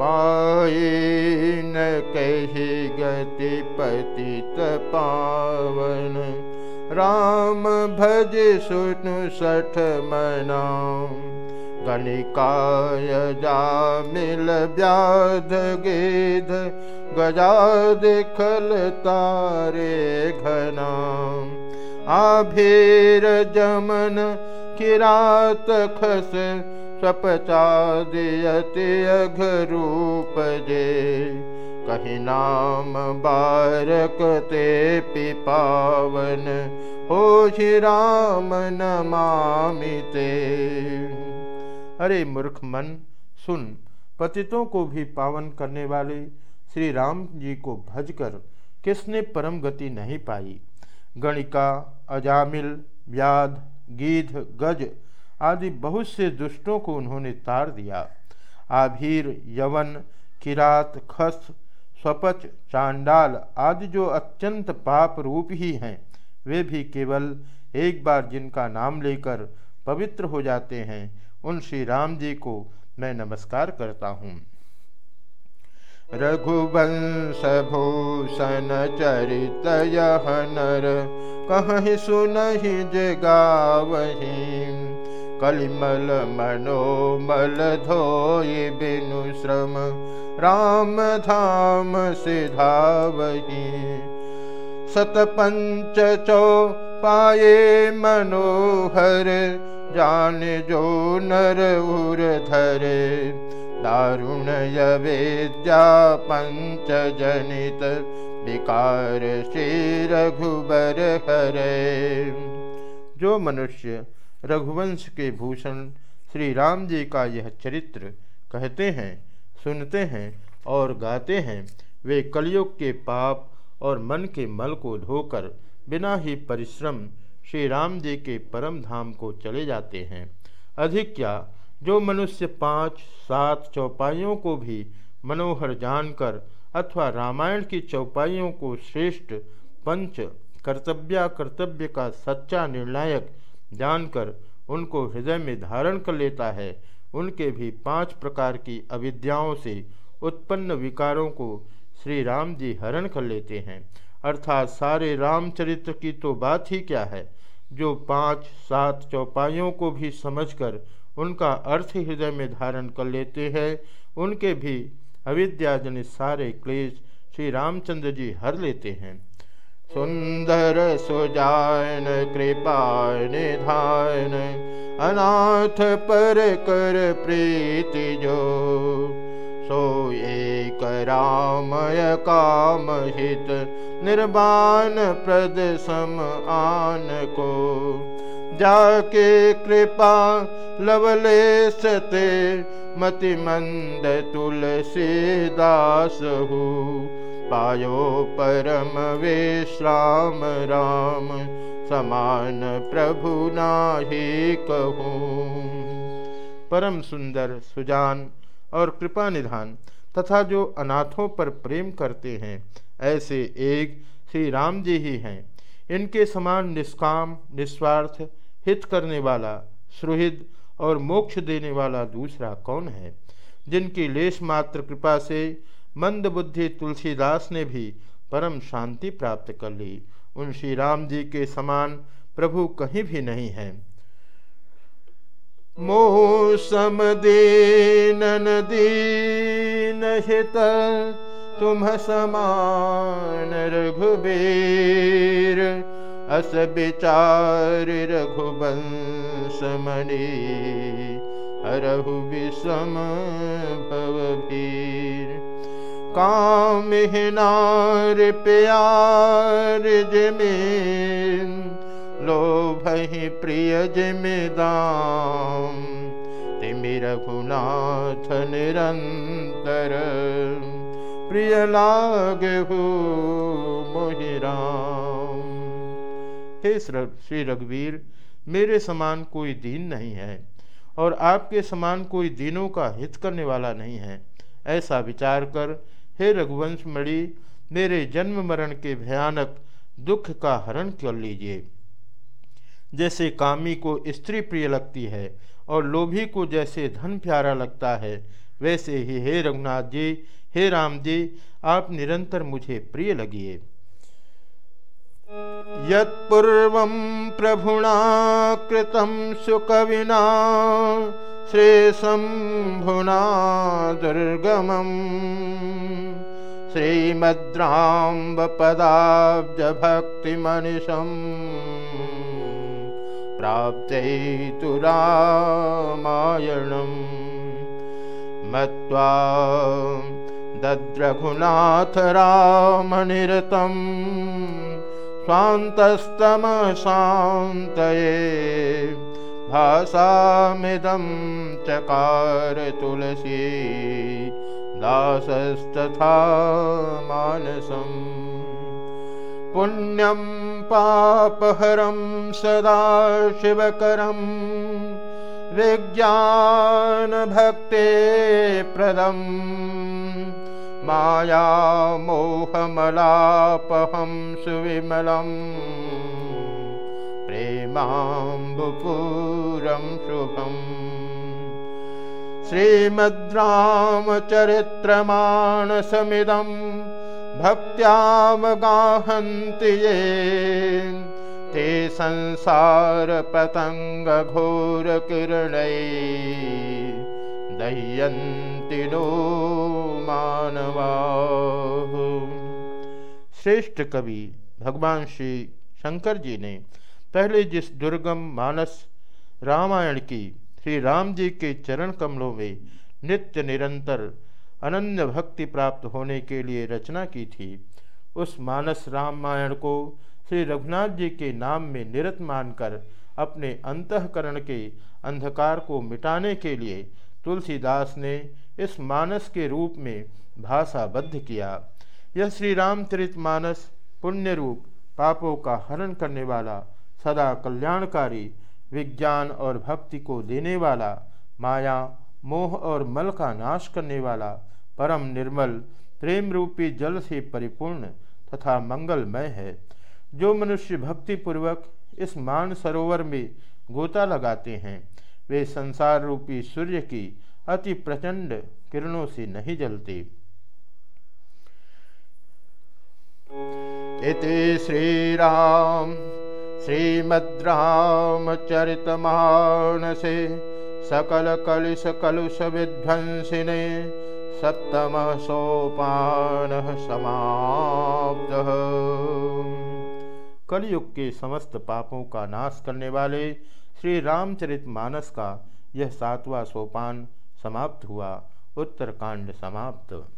न कही गति पतित पावन। राम भज सुनु सठ मना गणिकाय जा मिल व्याध गेध। गजा देखल तारे घना आभीर जमन किरात खस स्वपचादियति अघरूप जे कही नाम बारक ते पिपावन हो श्री राम नमामिते अरे मूर्ख मन, सुन, पतितों को भी पावन करने वाले श्री राम जी को भजकर किसने परम गति नहीं पाई? गणिका, अजामिल व्याध गीध, गज आदि बहुत से दुष्टों को उन्होंने तार दिया। आभीर, यवन, किरात, खस, स्वपच, चांडाल आदि जो अत्यंत पाप रूप ही हैं, वे भी केवल एक बार जिनका नाम लेकर पवित्र हो जाते हैं, उन श्री राम जी को मैं नमस्कार करता हूँ। रघुवंश भूषण चरित नर, कहीं सुनहि जगावही कलिमल मनोमल धोय बिनु श्रम राम धाम से सिधावही सतपंच चौ पाए मनोहर जान जो नर उर धरे दारुण यवेद्या पंच जनित विकार श्री रघुबर हरे जो मनुष्य रघुवंश के भूषण श्री राम जी का यह चरित्र कहते हैं, सुनते हैं और गाते हैं। वे कलयुग के पाप और मन के मल को धोकर बिना ही परिश्रम श्री राम जी के परम धाम को चले जाते हैं। अधिक क्या, जो मनुष्य पाँच, सात चौपाइयों को भी मनोहर जानकर अथवा रामायण की चौपाइयों को श्रेष्ठ, पंच कर्तव्या कर्तव्य का सच्चा निर्णायक जानकर उनको हृदय में धारण कर लेता है। उनके भी पाँच प्रकार की अविद्याओं से उत्पन्न विकारों को श्री राम जी हरण कर लेते हैं। अर्थात सारे रामचरित्र की तो बात ही क्या है? जो पाँच, सात चौपाइयों को भी समझकर उनका अर्थ हृदय में धारण कर लेते हैं, उनके भी अविद्याजनित सारे क्लेश श्री रामचंद्र जी हर लेते हैं। सुंदर सुजान कृपा निधान, अनाथ पर कर प्रीति जो। सो एक रामय काम हित निर्वाण प्रद सम आन को। जाके कृपा लवलेश मति मंद तुलसी दास हो। पायो परम विश्राम राम, समान प्रभु नाही कहूँ। परम सुंदर, सुजान और कृपा निधान तथा जो अनाथों पर प्रेम करते हैं, ऐसे एक श्री राम जी ही हैं। इनके समान निष्काम, निस्वार्थ, हित करने वाला, सुहृद और मोक्ष देने वाला दूसरा कौन है? जिनकी लेश मात्र कृपा से मंद बुद्धि तुलसीदास ने भी परम शांति प्राप्त कर ली। उन श्री राम जी के समान प्रभु कहीं भी नहीं है। मोसम दीनन दीन हित, तुम समान रघुबीर, अस विचार रघुवंश मणि, हरहु विषम भवभीर काम हिनार प्यार ज़मीन लोभ ही प्रिय जिमिदाम तिमि रघुनाथ निरंतर, प्रिय लाग हो मोहिराम हे श्री रघुवीर, मेरे समान कोई दीन नहीं है, और आपके समान कोई दीनों का हित करने वाला नहीं है। ऐसा विचार कर हे रघुवंश मणि, मेरे जन्म मरण के भयानक दुख का हरण कर लीजिए। जैसे कामी को स्त्री प्रिय लगती है और लोभी को जैसे धन प्यारा लगता है, वैसे ही हे रघुनाथ जी, हे राम जी, आप निरंतर मुझे प्रिय लगिए। यत्पूर्व प्रभुना कृतं सुकविना श्रीशम्भुना दुर्गमम्। श्रीमद्राम्बपदाब्जभक्तिमनिशं प्राप्तयितु रामायणं मत्वा दद्रघुनाथरामनिरतं स्वान्तस्तमशान्तये भासामिदं चकार तुलसी दासस्तथा मानसम् पुण्यं पापहरं सदा शिवकरं। विज्ञानभक्ते प्रदम् मायामोहमलापहं सुविमलं। प्रेमाम्बुपूरं शुभम् श्रीमद्रामचरित्रमानसमिदं भक्त्यामगाहन्ति ये। ते संसार संसारपतङ्गघोरकिरणै दह्यन्ति नो मानवा। श्रेष्ठ कवि भगवान श्री शंकर जी ने पहले जिस दुर्गम मानस रामायण की श्री राम जी के चरण कमलों में नित्य निरंतर अनन्य भक्ति प्राप्त होने के लिए रचना की थी। उस मानस रामायण को श्री रघुनाथ जी के नाम में निरत मानकर अपने अंतकरण के अंधकार को मिटाने के लिए तुलसीदास ने इस मानस के रूप में भाषाबद्ध किया। यह श्री रामचरित मानस, पुण्य रूप, पापों का हरण करने वाला सदा कल्याणकारी विज्ञान और भक्ति को देने वाला, माया, मोह और मल का नाश करने वाला, परम निर्मल प्रेम रूपी जल से परिपूर्ण तथा मंगलमय है। जो मनुष्य भक्ति पूर्वक इस मान सरोवर में गोता लगाते हैं, वे संसार रूपी सूर्य की अति प्रचंड किरणों से नहीं जलते। इति श्रीराम। श्रीमद्रामचरितमानसे सकलकलिशकलुषविध्वंसिने सप्तमः सोपानः समाप्तः कलयुग के समस्त पापों का नाश करने वाले श्री रामचरित मानस का यह सातवां सोपान समाप्त हुआ, उत्तरकांड समाप्त।